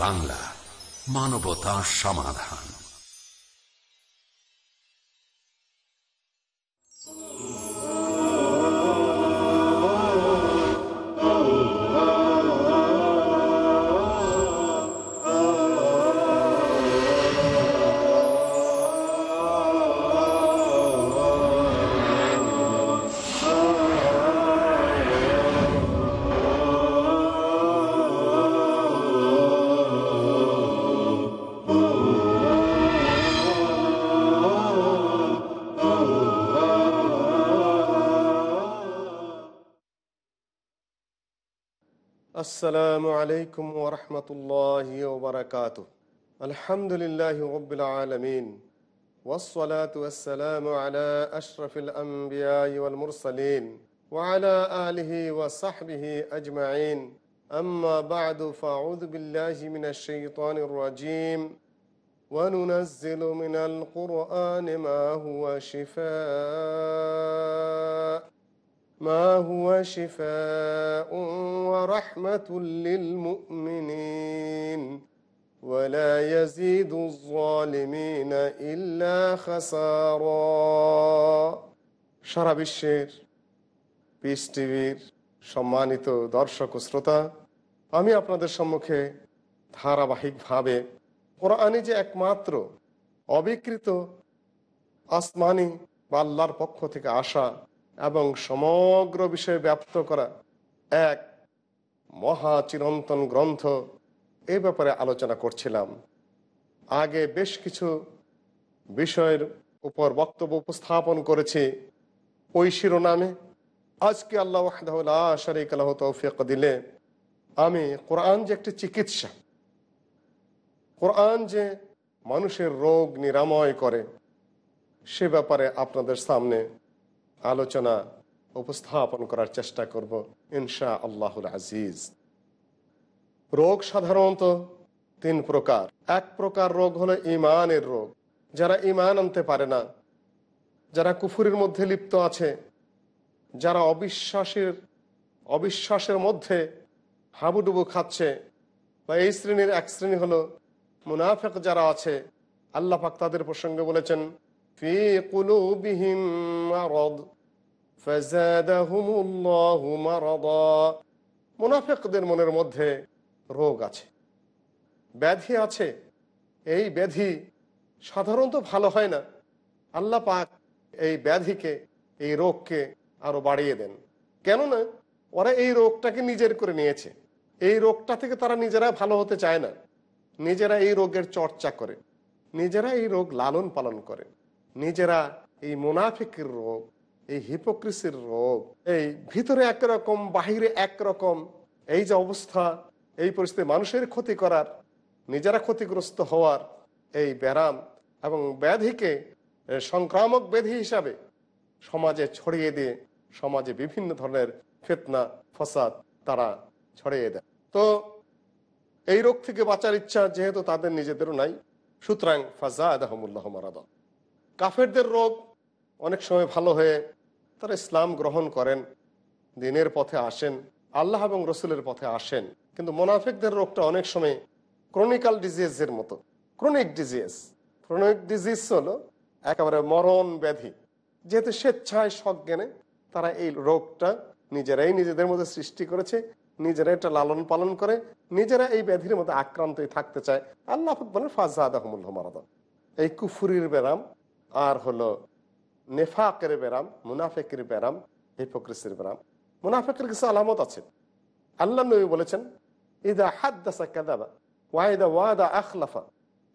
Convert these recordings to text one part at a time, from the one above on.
বাংলা মানবতা সমাধান। السلام عليكم ورحمة الله وبركاته. الحمد لله رب العالمين والصلاة والسلام على أشرف الأنبياء والمرسلين وعلى آله وصحبه أجمعين. أما بعد فأعوذ بالله من الشيطان الرجيم. وننزل من القرآن ما هو شفاء. ما هو شفاء ورحمة للمؤمنين ولا يزيد الظالمين إلا خسارا সারা বিশ্বের পিস টিভির সম্মানিত দর্শক ও শ্রোতা আমি আপনাদের সম্মুখে ধারাবাহিকভাবে কোরআনে যে একমাত্র অবিকৃত আসমানি বা আল্লাহর পক্ষ থেকে আসা এবং সমগ্র বিষয়ে ব্যপ্ত করা এক মহা চিরন্তন গ্রন্থ এ ব্যাপারে আলোচনা করছিলাম। আগে বেশ কিছু বিষয়ের উপর বক্তব্য উপস্থাপন করেছি ওই শিরোনামে। আজকে আল্লাহ শরিক আল্লাহ তৌফিক দিলে আমি কোরআন যে একটি চিকিৎসা, কোরআন যে মানুষের রোগ নিরাময় করে, সে ব্যাপারে আপনাদের সামনে আলোচনা উপস্থাপন করার চেষ্টা করব ইনশা আল্লাহুল আজিজ। রোগ সাধারণত তিন প্রকার। এক প্রকার রোগ হলো ইমানের রোগ। যারা ইমান আনতে পারে না, যারা কুফুরের মধ্যে লিপ্ত আছে, যারা অবিশ্বাসের অবিশ্বাসের মধ্যে হাবুডুবু খাচ্ছে, বা এই শ্রেণির এক শ্রেণি হলো মুনাফেক যারা আছে, আল্লাহ পাক তাদের প্রসঙ্গে বলেছেন في قلوبهم مرض فزادهم الله مرضا মুনাফিকদের মনের মধ্যে রোগ আছে ব্যাধি আছে এই ব্যাধি সাধারণত ভালো হয় না আল্লাহ পাক এই ব্যাধিকে এই রোগকে আরো বাড়িয়ে দেন কেননা ওরা এই রোগটাকে নিজের করে নিয়েছে এই রোগটা থেকে তারা নিজেরা ভালো হতে চায় না নিজেরা এই রোগের চর্চা করে নিজেরা এই রোগ লালন পালন করে নিজেরা এই মুনাফিকের রোগ, এই হিপোক্রিসির রোগ, এই ভিতরে একরকম, বাহিরে একরকম, এই যে অবস্থা, এই পরিস্থিতি মানুষের ক্ষতি করার, নিজেরা ক্ষতিগ্রস্ত হওয়ার এই ব্যারাম এবং ব্যাধিকে সংক্রামক ব্যাধি হিসাবে সমাজে ছড়িয়ে দিয়ে সমাজে বিভিন্ন ধরনের ফেতনা, ফসাদ তারা ছড়িয়ে দেয়। তো এই রোগ থেকে বাঁচার ইচ্ছা যেহেতু তাদের নিজেদেরও নাই, সুতরাং ফাজা আদাহমুল্লাহ মারাদা কাফেরদের রোগ অনেক সময় ভালো হয়ে তারা ইসলাম গ্রহণ করেন, দিনের পথে আসেন, আল্লাহ এবং রসুলের পথে আসেন। কিন্তু মোনাফিকদের রোগটা অনেক সময় ক্রনিক্যাল ডিজিজের মতো, ক্রনিক ডিজিজ। ক্রনিক ডিজিজ হলো একেবারে মরণ ব্যাধি। যেহেতু স্বেচ্ছায় সজ্ঞানে তারা এই রোগটা নিজেরাই নিজেদের মধ্যে সৃষ্টি করেছে নিজেরা এটা লালন পালন করে, নিজেরা এই ব্যাধির মধ্যে আক্রান্তই থাকতে চায়। আল্লাহ বলেন ফাজাদ আহমুল্লাহ মারাদা এই কুফুরির ব্যারাম আর হলো নেফাকের ব্যারাম, মুনাফেকের ব্যারাম, হিপোক্রেসির ব্যারাম। মুনাফেকের কিছু আলামত আছে। আল্লাহ নবী বলেছেন, ইদা হাদ্দাসা কাদাবা ওয়াইদা ওয়াদা আখলাফা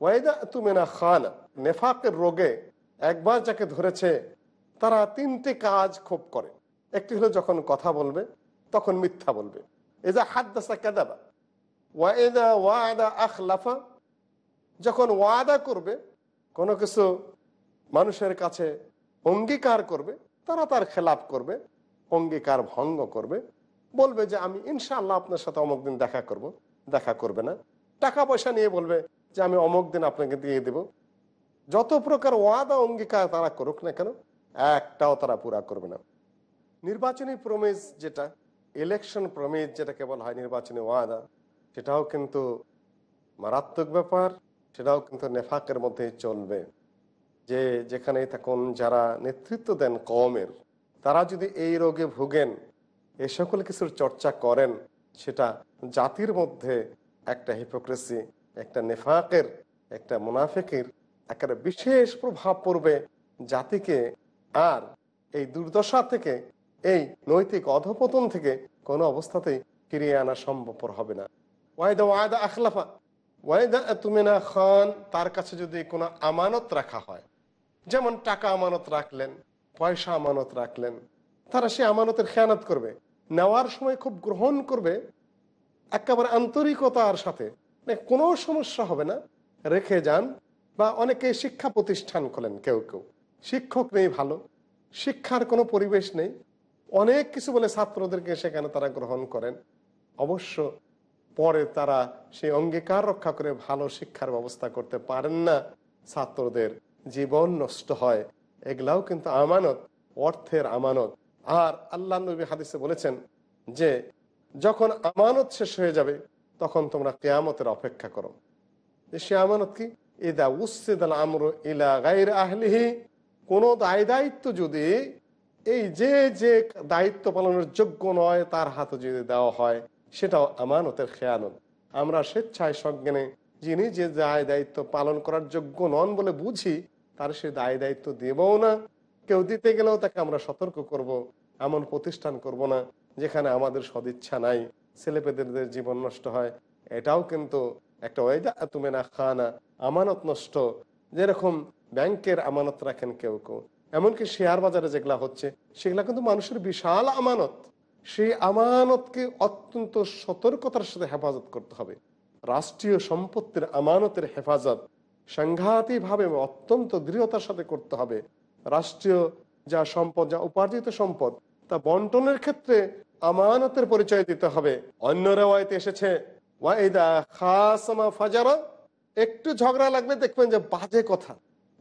ওয়াইদা তুমেনা খানা। নেফাকের রোগে একবার যাকে ধরেছে, তারা তিনটে কাজ খুব করে। একটি হলো যখন কথা বলবে, তখন মিথ্যা বলবে। এজা হাদ্দাসা কাদাবা ওয়াইদা ওয়াদা আখলাফা। যখন ওয়াদা করবে, কোনো কিছু মানুষের কাছে অঙ্গীকার করবে, তারা তার খেলাপ করবে, অঙ্গীকার ভঙ্গ করবে, বলবে যে আমি ইনশাআল্লাহ আপনার সাথে অমুক দিন দেখা করব, দেখা করবে না। টাকা পয়সা নিয়ে বলবে যে আমি অমুক দিন আপনাকে দিয়ে দেব। যত প্রকার ওয়াদা, অঙ্গীকার তারা করুক না কেন, একটাও তারা পুরা করবে না। নির্বাচনী প্রমেজ যেটা ইলেকশন প্রমেজ যেটাকে বলা হয় নির্বাচনী ওয়াদা, সেটাও কিন্তু মারাত্মক ব্যাপার, সেটাও কিন্তু নেফাকের মধ্যে চলবে। যে যেখানেই থাকুন, যারা নেতৃত্ব দেন কমের তারা যদি এই রোগে ভুগেন, এ সকল কিছুর চর্চা করেন, সেটা জাতির মধ্যে একটা হিপোক্রেসি একটা নেফাকের, একটা মুনাফেকের একটা বিশেষ প্রভাব পড়বে জাতিকে। আর এই দুর্দশা থেকে, এই নৈতিক অধপতন থেকে কোনো অবস্থাতেই ফিরিয়ে আনা সম্ভবপর হবে না। ওয়াইদা ওয়াদা আখলাফা, ওয়াইদা তুমিনা খান, তার কাছে যদি কোনো আমানত রাখা হয় যেমন টাকা আমানত রাখলেন, পয়সা আমানত রাখলেন, তারা সে আমানতের খেয়ানত করবে, নেওয়ার সময় খুব গ্রহণ করবে, একেবারে আন্তরিকতার সাথে। মানে কোনো সমস্যা হবে না, রেখে যান বা অনেকে শিক্ষা প্রতিষ্ঠান খোলেন কেউ কেউ। শিক্ষক নেই ভালো, শিক্ষার কোনো পরিবেশ নেই। অনেক কিছু বলে ছাত্রদেরকে সেখানে তারা গ্রহণ করেন। অবশ্য পরে তারা সেই অঙ্গীকার রক্ষা করে ভালো শিক্ষার ব্যবস্থা করতে পারেন না ছাত্রদের। জীবন নষ্ট হয়। এগুলাও কিন্তু আমানত, অর্থের আমানত। আর আল্লাহ নবী হাদিসে বলেছেন যে, যখন আমানত শেষ হয়ে যাবে, তখন তোমরা কেয়ামতের অপেক্ষা করো। সে আমানত কি? ইদা উসিদ আমর ইলা গাইর আহলিহি। কোন দায় দায়িত্ব যদি এই যে যে দায়িত্ব পালনের যোগ্য নয়, তার হাতে যদি দেওয়া হয়, সেটাও আমানতের খেয়ানত। আমরা স্বেচ্ছায় সজ্ঞানে যিনি যে দায় দায়িত্ব পালন করার যোগ্য নন বলে বুঝি তার সে দায় দায়িত্ব দেবও না। কেউ দিতে গেলেও তাকে আমরা সতর্ক করব। এমন প্রতিষ্ঠান করব না, যেখানে আমাদের সদিচ্ছা নাই। ছেলেপেদের জীবন নষ্ট হয়, এটাও কিন্তু একটা ওয়েদা তুমি না খানা, আমানত নষ্ট। যেরকম ব্যাংকের আমানত রাখেন কেউ কেউ, এমনকি শেয়ার বাজারে যেগুলা হচ্ছে, সেগুলা কিন্তু মানুষের বিশাল আমানত। সেই আমানতকে অত্যন্ত সতর্কতার সাথে হেফাজত করতে হবে। রাষ্ট্রীয় সম্পত্তির আমানতের হেফাজত সাংঘাতিকভাবে অত্যন্ত দৃঢ়তার সাথে করতে হবে। রাষ্ট্রীয় যা সম্পদ, যা উপার্জিত সম্পদ, তা বন্টনের ক্ষেত্রে আমানতের পরিচয় দিতে হবে। অন্য রেওয়ায়তে এসেছে একটু ঝগড়া লাগবে, দেখবেন যে বাজে কথা।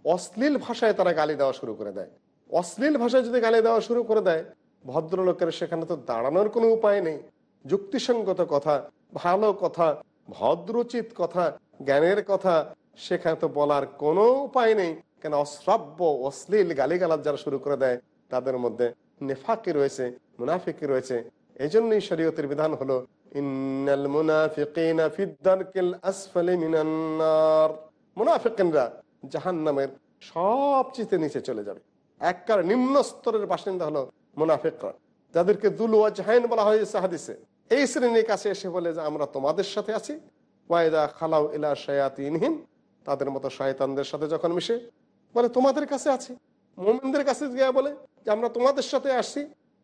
অশ্লীল ভাষায় তারা গালি দেওয়া শুরু করে দেয়। অশ্লীল ভাষায় যদি গালি দেওয়া শুরু করে দেয়, ভদ্রলোকের সেখানে তো দাঁড়ানোর কোনো উপায় নেই। যুক্তিসঙ্গত কথা, ভালো কথা, ভদ্রচিত কথা, জ্ঞানের কথা সেখানে তো বলার কোনো উপায় নেই। কেন অশ্রাব্য, অশ্লীল গালিগালাজ যারা শুরু করে দেয়, তাদের মধ্যে নেফাকি রয়েছে, মুনাফিকি রয়েছে। এই জন্যই শরীয়তের বিধান হলো মুনাফিকিনরা জাহান্নামের সবচেয়ে নিচে চলে যাবে। একবার নিম্ন স্তরের বাসিন্দা হলো মুনাফিকরা। যাদেরকে দুল ওয়াজহাইন বলা হয়েছে হাদিসে। এই শ্রেণির কাছে এসে বলে যে, আমরা তোমাদের সাথে আছি। ওয়াইদা খালাউ ইলা শায়াতিনহিম। তাদের মতো শয়তানদের সাথে যখন মিশে, বলে, তোমাদের কাছে আছি। মোমিনদের কাছে গিয়া বলে যে, আমরা তোমাদের সাথে আসছি।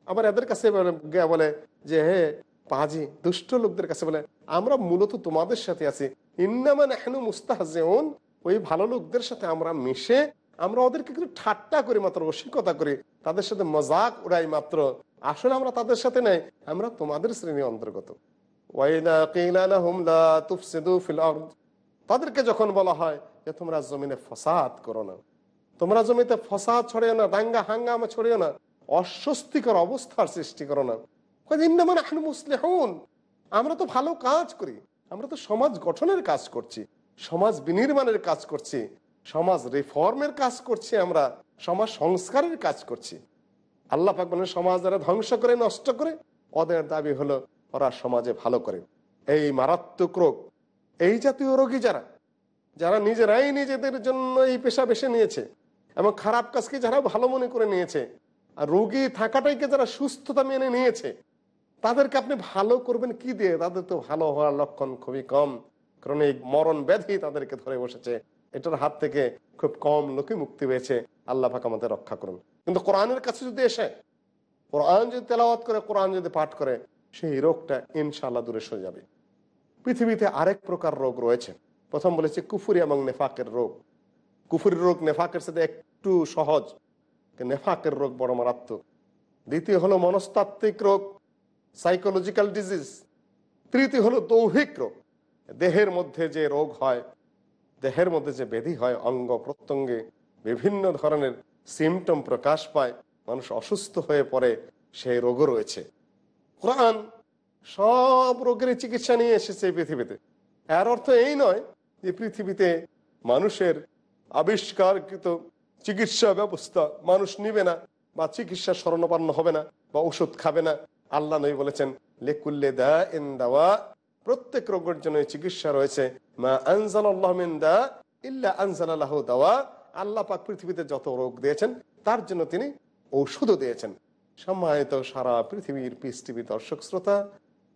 আবার এদের কাছে গিয়া বলে যে, হে পাজি, দুষ্ট লোকদের কাছে বলে, আমরা মূলত তোমাদের সাথে আছি। ইন্নামান এখনও মুস্তাহজেউন, ওই ভালো লোকদের সাথে আমরা মিশে, আমরা ওদেরকে কিন্তু ঠাট্টা করি, মাত্র রসিকতা করি। তাদের সাথে মজাক উড়াই মাত্র। আসলে আমরা তাদের সাথে নেই, আমরা তোমাদের শ্রেণি অন্তর্গত। তাদেরকে যখন বলা হয় যে তোমরা জমিনে ফসাদ করো না, তোমরা জমিতে ফসাদ ছড়িও না, দাঙ্গা হাঙ্গামা ছড়িও না, অস্বস্তিকর অবস্থার সৃষ্টি করো না। মুসলিহুন। আমরা তো ভালো কাজ করি, আমরা তো সমাজ গঠনের কাজ করছি, সমাজ বিনির্মাণের কাজ করছি, সমাজ রিফর্মের কাজ করছি আমরা, সমাজ সংস্কারের কাজ করছি। আল্লাহ পাক বলেন, সমাজ যারা ধ্বংস করে, নষ্ট করে, ওদের দাবি হলো ওরা সমাজে ভালো করে। এই মারাত্মক রোগ এই জাতীয় রোগী যারা যারা নিজেরাই নিজেদের জন্য এই পেশা বেছে নিয়েছে এবং খারাপ কাজকে যারা ভালো মনে করে নিয়েছে আর রোগী থাকাটাইকে যারা সুস্থতা মেনে নিয়েছে, তাদেরকে আপনি ভালো করবেন কি দিয়ে? তাদের তো ভালো হওয়ার লক্ষণ খুবই কম। কারণ এই মরণ ব্যাধি তাদেরকে ধরে বসেছে। এটার হাত থেকে খুব কম লোকে মুক্তি পেয়েছে। আল্লাহ পাক আমাদের রক্ষা করুন। কিন্তু কোরআনের কাছে যদি এসে, কোরআন যদি তেলাওয়াত করে, কোরআন যদি পাঠ করে, সেই রোগটা ইনশাল্লাহ দূরে সরে যাবে। পৃথিবীতে আরেক প্রকার রোগ রয়েছে। প্রথম বলেছে কুফুরি এবং নেফাকের রোগ। কুফুরি রোগ নেফাকের সাথে একটু সহজ নেফাকের রোগ বড় মারাত্মক। দ্বিতীয় হলো মনস্তাত্ত্বিক রোগ সাইকোলজিক্যাল ডিজিজ তৃতীয় হলো দৌহিক রোগ। দেহের মধ্যে যে রোগ হয়, দেহের মধ্যে যে ব্যাধি হয়, অঙ্গ প্রত্যঙ্গে বিভিন্ন ধরনের সিমটম প্রকাশ পায়, মানুষ অসুস্থ হয়ে পড়ে, সেই রোগও রয়েছে। কোরআন সব রোগের চিকিৎসা নিয়ে এসেছে পৃথিবীতে। এর অর্থ এই নয় যে পৃথিবীতে মানুষের আবিষ্কারকৃত চিকিৎসা ব্যবস্থা মানুষ নিবে না বা চিকিৎসা স্মরণাপন্ন হবে না বা ওষুধ খাবে না। আল্লাহ নবী বলেছেন, লেকুল্লে দা ইন দাওয়া। প্রত্যেক রোগের জন্য চিকিৎসা রয়েছে। মা আনজাল দা ইল্লা আনজাল আল্লাহ দাওয়া। আল্লাহ পাক পৃথিবীতে যত রোগ দিয়েছেন, তার জন্য তিনি ঔষধও দিয়েছেন। সম্মানিত সারা পৃথিবীর টিভি দর্শক শ্রোতা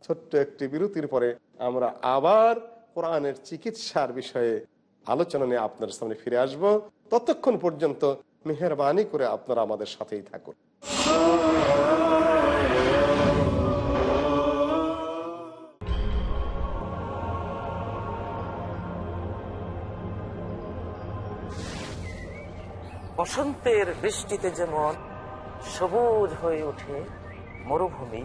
ছোট্ট একটি বিরতির পরে আমরা আবার কোরআনের চিকিৎসার বিষয়ে আলোচনা নিয়ে আপনার সামনে ফিরে আসব। ততক্ষণ পর্যন্ত মেহরবানি করে আপনারা আমাদের সাথেই থাকুন। বসন্তের বৃষ্টিতে যেমন সবুজ হয়ে ওঠে মরুভূমি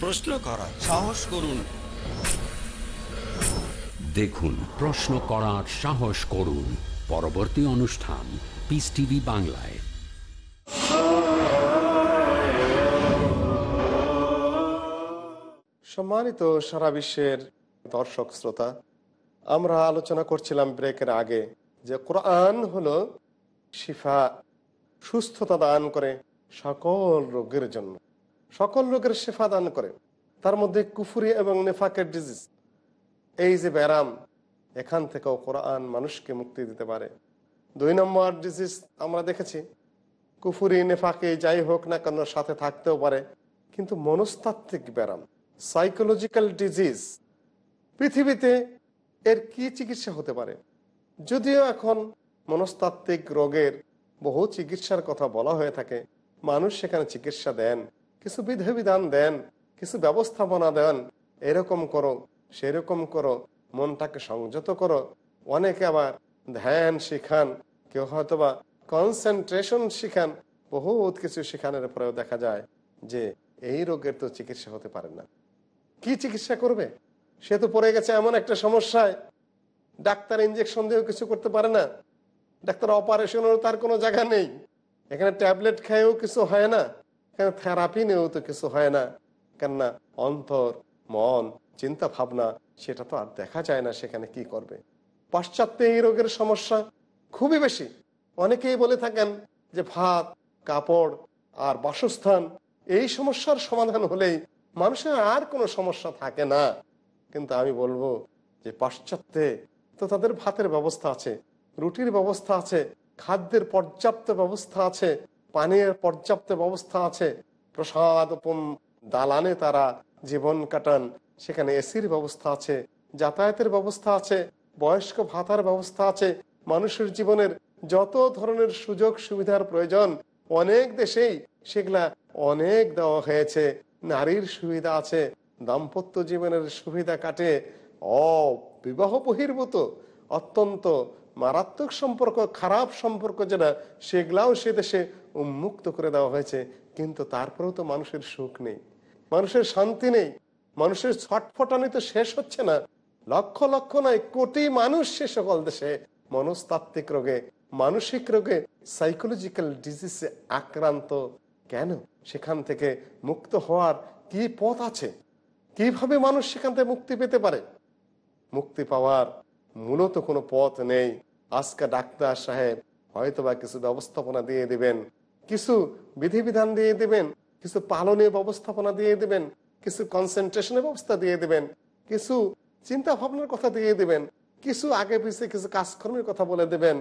প্রশ্ন করার। সাহস করুন। দেখুন প্রশ্ন করার সাহস করুন। পরবর্তী অনুষ্ঠান পিস টিভি বাংলায়। সম্মানিত সারা বিশ্বের দর্শক শ্রোতা আমরা আলোচনা করছিলাম ব্রেকের আগে যে কোরআন হলো শিফা সুস্থতা দান করে সকল রোগের জন্য। সকল রোগের শেফা দান করে। তার মধ্যে কুফুরি এবং নেফাকের ডিজিজ এই যে ব্যারাম, এখান থেকেও কোরআন মানুষকে মুক্তি দিতে পারে। দুই নম্বর ডিজিজ আমরা দেখেছি, কুফুরি, নেফাকে যাই হোক না কেন সাথে থাকতেও পারে, কিন্তু মনস্তাত্ত্বিক ব্যারাম সাইকোলজিক্যাল ডিজিজ পৃথিবীতে এর কি চিকিৎসা হতে পারে? যদিও এখন মনস্তাত্ত্বিক রোগের বহু চিকিৎসার কথা বলা হয়ে থাকে, মানুষ সেখানে চিকিৎসা দেন। কিছু বিধিবিধান দেন, কিছু ব্যবস্থাপনা দেন, এরকম করো, সেরকম করো, মনটাকে সংযত করো। অনেকে আবার ধ্যান শিখান, কেউ হয়তোবা কনসেন্ট্রেশন শিখান, বহুত কিছু শিখানোর পরেও দেখা যায় যে এই রোগের তো চিকিৎসা হতে পারে না। কি চিকিৎসা করবে? সে তো পড়ে গেছে এমন একটা সমস্যায়। ডাক্তার ইঞ্জেকশন দিয়েও কিছু করতে পারে না। ডাক্তার অপারেশনেরও তার কোনো জায়গা নেই। এখানে ট্যাবলেট খেয়েও কিছু হয় না। এখানে থেরাপি নিয়েও তো কিছু হয় না? কেননা অন্তর, মন, চিন্তা ভাবনা, সেটা তো আর দেখা যায় না সেখানে কি করবে। পাশ্চাত্যে এই রোগের সমস্যা খুবই বেশি। অনেকেই বলে থাকেন যে ভাত, কাপড় আর বাসস্থান এই সমস্যার সমাধান হলেই মানুষের আর কোনো সমস্যা থাকে না। কিন্তু আমি বলব যে পাশ্চাত্যে তো তাদের ভাতের ব্যবস্থা আছে, রুটির ব্যবস্থা আছে, খাদ্যের পর্যাপ্ত ব্যবস্থা আছে পানীয়ের পর্যাপ্ত ব্যবস্থা আছে। প্রসাদ দালানে তারা জীবন কাটান। সেখানে এসির ব্যবস্থা আছে, যাতায়াতের ব্যবস্থা আছে, বয়স্ক ভাতার ব্যবস্থা আছে। মানুষের জীবনের যত ধরনের সুযোগ সুবিধার প্রয়োজন, অনেক দেশেই সেগুলা অনেক দেওয়া হয়েছে। নারীর সুবিধা আছে, দাম্পত্য জীবনের সুবিধা কাটে। অবিবাহ বহির্ভূত, অত্যন্ত মারাত্মক সম্পর্ক, খারাপ সম্পর্ক যেটা সেগুলাও সে দেশে উন্মুক্ত করে দেওয়া হয়েছে, কিন্তু তারপরেও তো মানুষের সুখ নেই। মানুষের শান্তি নেই। মানুষের ছটফটানি তো শেষ হচ্ছে না। লক্ষ লক্ষ নয়, কোটি মানুষ সে সকল দেশে মনস্তাত্ত্বিক রোগে, মানসিক রোগে সাইকোলজিক্যাল ডিজিজে আক্রান্ত। কেন? সেখান থেকে মুক্ত হওয়ার কি পথ আছে? কীভাবে মানুষ সেখান থেকে মুক্তি পেতে পারে? মুক্তি পাওয়ার মূলত কোনো পথ নেই। আজকে ডাক্তার সাহেব হয়তোবা কিছু ব্যবস্থাপনা দিয়ে দিবেন, কিছু বিধিবিধান দিয়ে দিবেন, কিছু পালনীয় ব্যবস্থাপনা দিয়ে দিবেন, কিছু কনসেন্ট্রেশনের ব্যবস্থা দিয়ে দিবেন, কিছু চিন্তা ভাবনার কথা দিয়ে দিবেন, কিছু আগে পিছিয়ে কিছু কাজকর্মের কথা বলে দেবেন,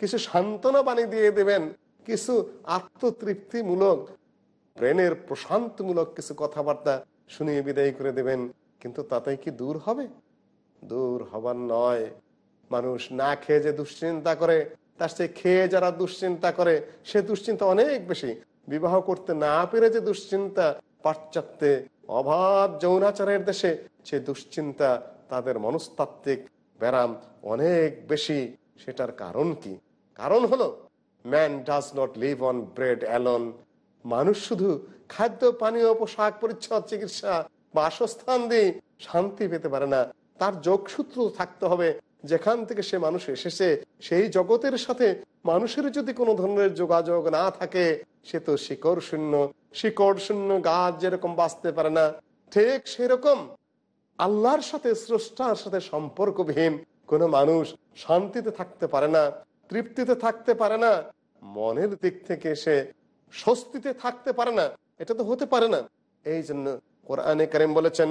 কিছু সান্ত্বনা বাণী দিয়ে দেবেন, কিছু আত্মতৃপ্তিমূলক, ব্রেনের প্রশান্তমূলক কিছু কথাবার্তা শুনিয়ে বিদায় করে দেবেন। কিন্তু তাতে কি দূর হবে? দূর হবার নয়। মানুষ না খেয়ে যে দুশ্চিন্তা করে, তার সে খেয়ে যারা দুশ্চিন্তা করে, সে দুশ্চিন্তা অনেক বেশি। বিবাহ করতে না পেরে যে দুশ্চিন্তা, পাশ্চাত্যে অভাব যৌনাচারের দেশে সে দুশ্চিন্তা, তাদের মনস্তাত্ত্বিক ব্যারাম অনেক বেশি। সেটার কারণ কি? কারণ হলো man does not live on bread alone মানুষ শুধু খাদ্য, পানীয়, পোশাক, পরিচ্ছদ, চিকিৎসা বাসস্থান দিয়ে শান্তি পেতে পারে না। তার যোগসূত্র থাকতে হবে যেখান থেকে সে মানুষ এসেছে, সেই জগতের সাথে মানুষের যদি কোনো ধরনের যোগাযোগ না থাকে, সে তো শিকড় শূন্য। শিকড় শূন্য গাছ যেরকম বাঁচতে পারে না, ঠিক সেরকম আল্লাহর সাথে, স্রষ্টার সাথে সম্পর্কবিহীন কোনো মানুষ শান্তিতে থাকতে পারে না, তৃপ্তিতে থাকতে পারে না, মনের দিক থেকে সে স্বস্তিতে থাকতে পারে না। এটা তো হতে পারে না। এই জন্য কোরআনে কারিম বলেছেন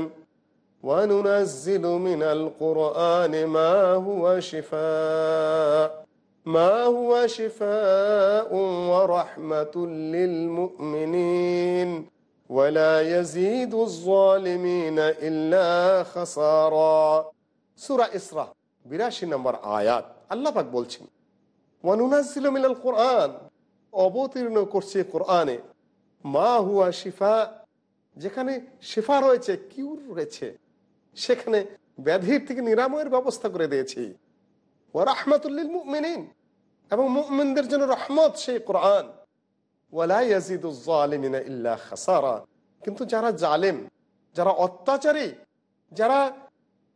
وننزل من القرآن ما هو شفاء ما هو شفاء ورحمة للمؤمنين ولا يزيد الظالمين إلا خسارا سورة إسراء বিরাশি নম্বর আয়াত আল্লাহ পাক বলছেন ওয়ানুনাজিল মিনাল কোরআন অবতীর্ণ করছে কোরআনে মা হুয়া শিফা যেখানে শিফা রয়েছে কিউর রয়েছে সেখানে ব্যাধির থেকে নিরাময়ের ব্যবস্থা করে দিয়েছি। ও রাহমাতুল্লিল মুমিনিন। এবং মুমিনদের জন্য রহমত সেই কোরআন। ইল্লা কিন্তু যারা জালেম, যারা অত্যাচারী, যারা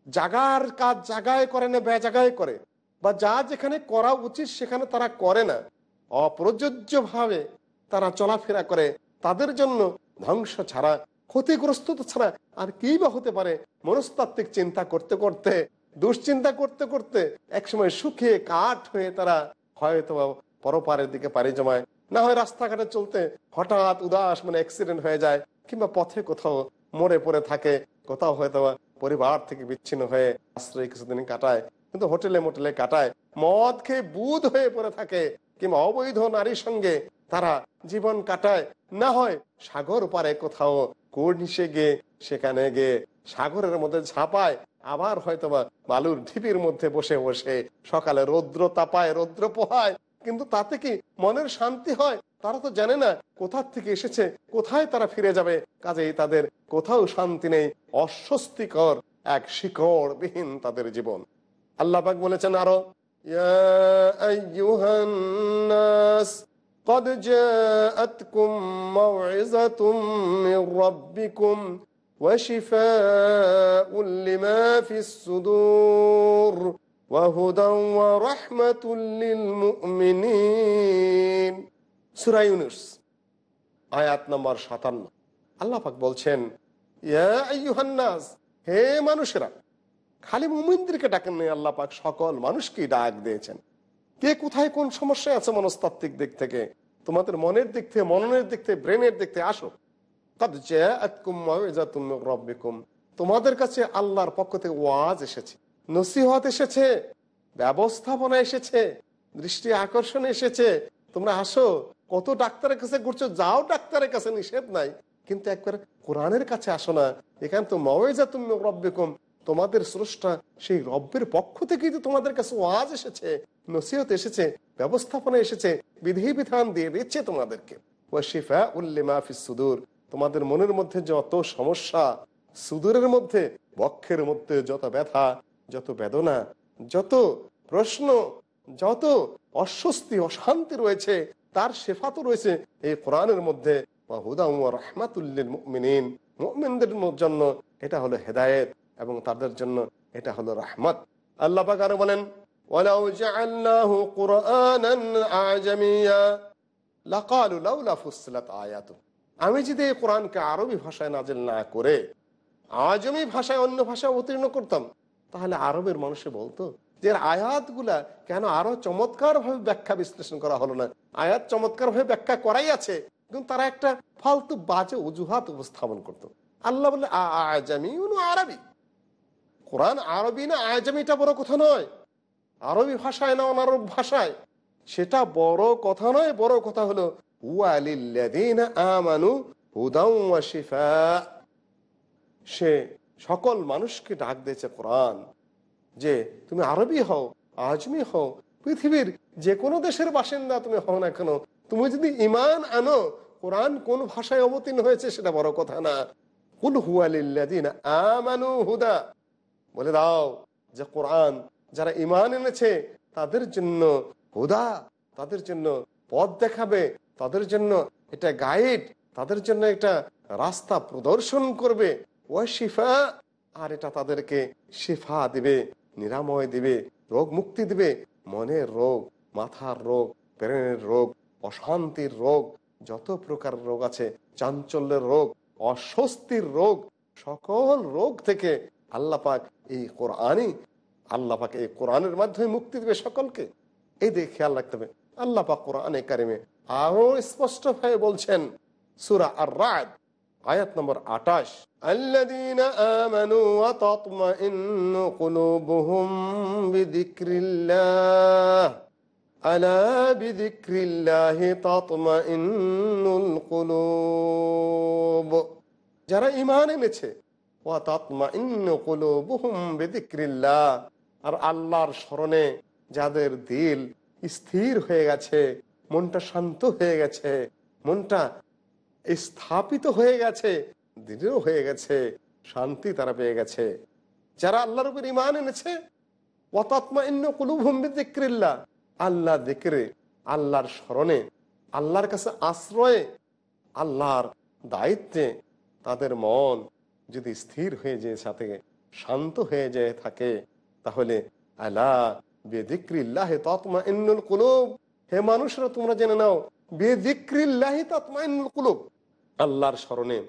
জাগার কাজ জাগায় করে না, বেজাগায় করে, বা যা যেখানে করা উচিত সেখানে তারা করে না অপ্রযোজ্য ভাবে তারা চলাফেরা করে, তাদের জন্য ধ্বংস ছাড়া ক্ষতিগ্রস্ত তো ছাড়া আর কি বা হতে পারে। মনস্তাত্ত্বিক চিন্তা করতে করতে, দুশ্চিন্তা করতে করতে একসময় সুখে কাঠ হয়ে তারা হয়তো পরপারের দিকে পাড়ি জমায়। না হয় রাস্তাঘাটে চলতে হঠাৎ উদাস মানে অ্যাক্সিডেন্ট হয়ে যায় কিংবা পথে কোথাও মরে পড়ে থাকে, কোথাও হয়তো পরিবার থেকে বিচ্ছিন্ন হয়ে আশ্রয় কিছুদিন কাটায়, কিন্তু হোটেলে মোটেলে কাটায়। মদ খেয়ে বুধ হয়ে পড়ে থাকে কিংবা অবৈধ নারীর সঙ্গে তারা জীবন কাটায়। না হয় সাগর পারে কোথাও কোর্নিশে গিয়ে, সেখানে গিয়ে সাগরের মধ্যে ঝাঁপায়। আবার হয়তোবা বালুর ঢিপির মধ্যে বসে বসে সকালে রৌদ্র তাপায়, রৌদ্র পোহায়। কিন্তু তাতে কি মনের শান্তি হয়? তারা তো জানে না কোথার থেকে এসেছে, কোথায় তারা ফিরে যাবে। কাজেই তাদের কোথাও শান্তি নেই, অস্বস্তিকর এক শিকড় বিহীন তাদের জীবন। আল্লাপাক বলেছেন আরও قد جاءتكم موعظة من ربكم وشفاء لما في الصدور وهدى ورحمة للمؤمنين সূরা ইউনুস আয়াত নম্বর সাতান্ন আল্লাহ পাক বলছেন ইয়া আইয়ুহান নাস, হে মানুষেরা খালি মুমিনদেরকে ডাকেন নেই আল্লাহ পাক সকল মানুষকেই ডাক দিয়েছেন কে কোথায় কোন সমস্যায় আছে মনস্তাত্ত্বিক দিক থেকে তোমাদের মনের দিক থেকে, মননের দিক থেকে ব্রেনের দিক থেকে আসো। তোমাদের কাছে আল্লাহর পক্ষ থেকে ওয়াজ এসেছে, নসিহত এসেছে, ব্যবস্থাপনা এসেছে, দৃষ্টি আকর্ষণ এসেছে। তোমরা আসো, কত ডাক্তারের কাছে ঘুরছো, যাও ডাক্তারের কাছে, নিষেধ নাই। কিন্তু একবার কোরআনের কাছে আসো না, এখানে তো মাওয়াইজা তুমি রব্বিকুম। তোমাদের স্রষ্টা সেই রব্বের পক্ষ থেকেই তো তোমাদের কাছে ওয়াজ এসেছে। নসিহত এসেছে, ব্যবস্থাপনা এসেছে বিধি বিধান দিয়ে দিচ্ছে তোমাদেরকে। ওয়াশিফা উল্লিমা ফিস সুদূর, তোমাদের মনের মধ্যে যত সমস্যা, সুদূরের মধ্যে, বক্ষের মধ্যে যত ব্যথা, যত বেদনা, যত প্রশ্ন, যত অস্বস্তি, অশান্তি রয়েছে, তার শেফা তো রয়েছে এই কোরআনের মধ্যে। জন্য এটা হলো হেদায়েত এবং তাদের জন্য এটা হলো রহমত। আল্লাহ বলেন ওয়ালাউ জাআলনাহু কুরআনান আজামিয়া লাকালু লাউলা ফুসসিলাত আয়াতু আমি যদি এই কোরআনকে আরবি ভাষায় নাজিল না করে, আজমি ভাষায় অন্য ভাষায় অবতীর্ণ করতাম, তাহলে আরবের মানুষে বলতো যে আয়াতগুলা কেন আরও চমৎকার ভাবে ব্যাখ্যা বিশ্লেষণ করা হলো না? আয়াত চমৎকার ভাবে ব্যাখ্যা করাই আছে, কিন্তু তারা একটা ফালতু বাজে অজুহাত উপস্থাপন করত। আল্লাহ বলে আজামি আরবি। কোরআন আরবি না আজামিটা বড় কথা নয়। আরবি ভাষায় না অনারব ভাষায়? সেটা বড় কথা নয়, বড় কথা হলো আমানু সে সকল মানুষকে ডাক দিয়েছে কোরআন, যে তুমি আরবি হও, আজমি হও, পৃথিবীর যে কোনো দেশের বাসিন্দা তুমি হও না কেন? তুমি যদি ইমান আনো, কোরআন কোন ভাষায় অবতীর্ণ হয়েছে সেটা বড় কথা না। কুল হুয়ালিল্লাযীনা আমানু হুদা। বলে দাও যে কোরআন যারা ইমান এনেছে, তাদের জন্য হুদা, তাদের জন্য পথ দেখাবে, তাদের জন্য এটা গাইড তাদের জন্য একটা রাস্তা প্রদর্শন করবে। ও শিফা, আর এটা তাদেরকে শিফা দিবে, নিরাময় দিবে, রোগ মুক্তি দিবে। মনের রোগ, মাথার রোগ, ব্রেনের রোগ, অশান্তির রোগ, যত প্রকার রোগ আছে, চাঞ্চল্যের রোগ, অস্বস্তির রোগ, সকল রোগ থেকে আল্লাহ পাক এই কোরআনই আল্লাহ পাকে এই কোরআনের মাধ্যমে মুক্তি দেবে সকলকে। এই দিকে খেয়াল রাখতে হবে। আল্লাহ পাক কোরআনে কারিমে আরও স্পষ্ট ভাবে বলছেন, সুরা আর রাত আয়াত নম্বর আটাশ যারা ইমান এনেছে, ওয়া তাতমা ইন্ন কুলুবুহুম বেদিক্রিল্লা আর আল্লাহর স্মরণে যাদের দিল স্থির হয়ে গেছে, মনটা শান্ত হয়ে গেছে, মনটা স্থাপিত হয়ে গেছে, দৃঢ় হয়ে গেছে, শান্তি তারা পেয়ে গেছে। যারা আল্লাহর উপর ইমান এনেছে আল্লাহ দেখরে আল্লাহর স্মরণে, আল্লাহর কাছে আশ্রয়ে, আল্লাহর দায়িত্বে তাদের মন যদি স্থির হয়ে যায়, সাথে শান্ত হয়ে যায়, থাকে। তাহলে আল্লাহ বেদিক্রিল্লাহ তৎমা ইন্নুল কুলুব। হে মানুষরা, তোমরা জেনে নাও বেদিক্রিল্লাহি তৎমা ইন্নুল কুলুব। আল্লাহর স্মরণে,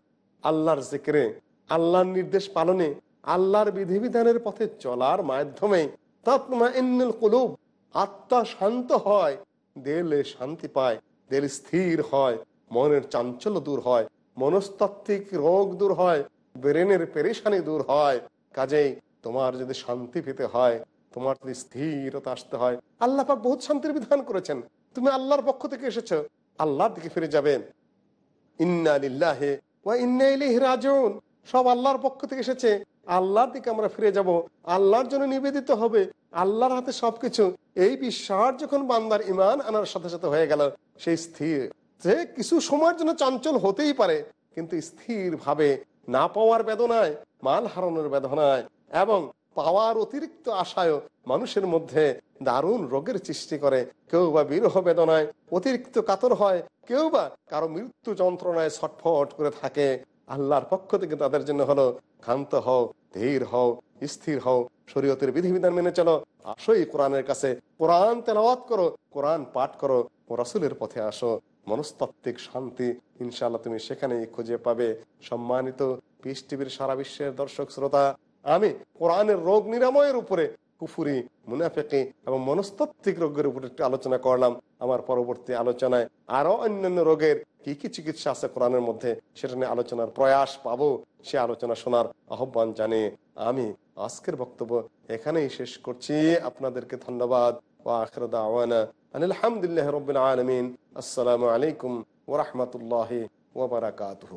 আল্লাহর জিক্রে, আল্লাহর নির্দেশ পালনে, আল্লাহর বিধিবিধানের পথে চলার মাধ্যমে তৎমা ইন্নুল কুলুব আত্মা শান্ত হয়, দেলে শান্তি পায়, দেল স্থির হয়, মনের চাঞ্চল্য দূর হয়, মনস্তাত্ত্বিক রোগ দূর হয়, ব্রেনের পেরেশানি দূর হয়। কাজেই তোমার যদি শান্তি পেতে হয়, তোমার যদি স্থিরতা আসতে হয়, আল্লাহ পাক বহুত শান্তির বিধান করেছেন। তুমি আল্লাহর পক্ষ থেকে এসেছ, আল্লাহর দিকে ফিরে যাবেন ইন্না লিল্লাহে ইন্না সব আল্লাহর পক্ষ থেকে এসেছে, আল্লাহর দিকে আমরা ফিরে যাব, আল্লাহর জন্য নিবেদিত হবে, আল্লাহর হাতে সবকিছু। এই বিশ্বাস যখন বান্দার ইমান আনার সাথে সাথে হয়ে গেল, সেই স্থির। যে কিছু সময়ের জন্য চঞ্চল হতেই পারে, কিন্তু স্থির ভাবে না পাওয়ার বেদনায়, মাল হারানোর বেদনায় এবং পাওয়ার অতিরিক্ত আশায় মানুষের মধ্যে দারুণ রোগের সৃষ্টি করে। কেউ বা বিরহ বেদনায় অতিরিক্ত কাতর হয়, কেউ বা কারও মৃত্যু যন্ত্রণায় ছটফট করে থাকে। আল্লাহর পক্ষ থেকে তাদের জন্য হলো ক্ষান্ত হও, ধীর হও, স্থির হও, শরীয়তের বিধিবিধান মেনে চলো। আসোই কোরআনের কাছে। কোরআন তেলাওয়াত করো, কোরআন পাঠ করো ও রসুলের পথে আসো। মনস্তাত্ত্বিক শান্তি ইনশাআল্লাহ তুমি সেখানেই খুঁজে পাবে। সম্মানিত পিস টিভির সারা বিশ্বের দর্শক, শ্রোতা আমি কোরআনের রোগ নিরাময়ের উপরে কুফুরি, মুনাফেকি এবং মনস্তাত্ত্বিক রোগের উপর একটু আলোচনা করলাম। আমার পরবর্তী আলোচনায় আরও অন্যান্য রোগের কি কি চিকিৎসা আছে কোরআনের মধ্যে সেটা নিয়ে আলোচনার প্রয়াস পাবো, সে আলোচনা শোনার আহ্বান জানিয়ে আমি আজকের বক্তব্য এখানেই শেষ করছি। আপনাদেরকে ধন্যবাদ। ও আখর দাওয়ানা আলহামদুলিল্লাহ রবিল আলমিন। আসসালামু আলাইকুম ওরহমতুল্লাহ ওবরাকাতুহু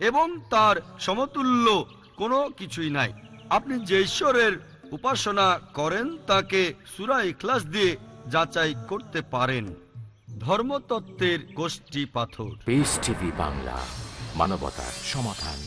এবং তার সমতুল্য কোনো কিছুই নাই। আপনি যে ঈশ্বরের উপাসনা করেন, তাকে সুরা ইখলাস দিয়ে যাচাই করতে পারেন। ধর্মতত্ত্বের গোষ্ঠী পাথর। পিস টিভি বাংলা মানবতার সমাধান।